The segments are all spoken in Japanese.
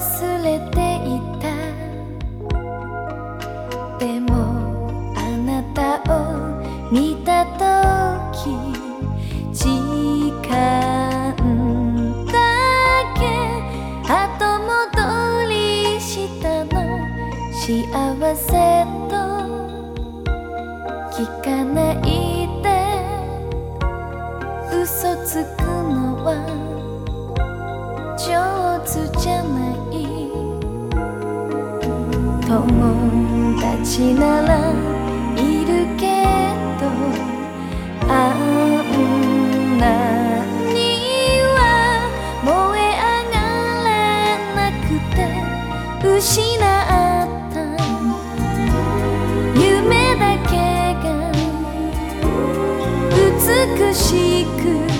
忘れて友達ならいるけどあんなには燃え上がれなくて失った夢だけが美しく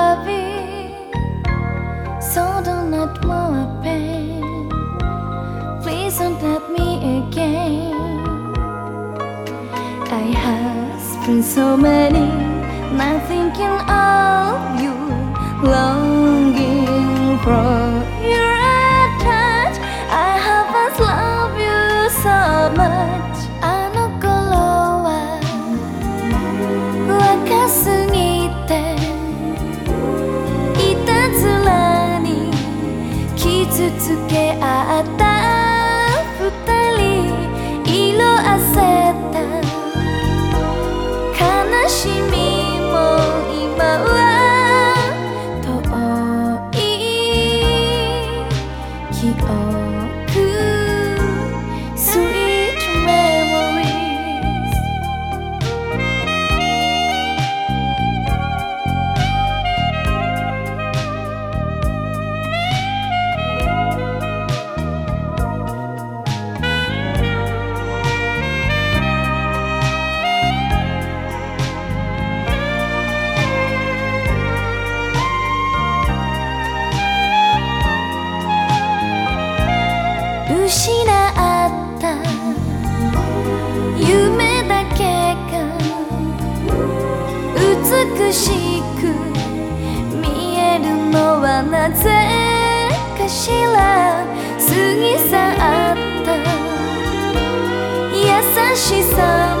more pain. Please don't let me again. I have spent so many nights thinking of you, longing for your touch. I have once loved you so much. 傷つけ合ったしく見えるのはなぜかしら。過ぎ去った。優しさ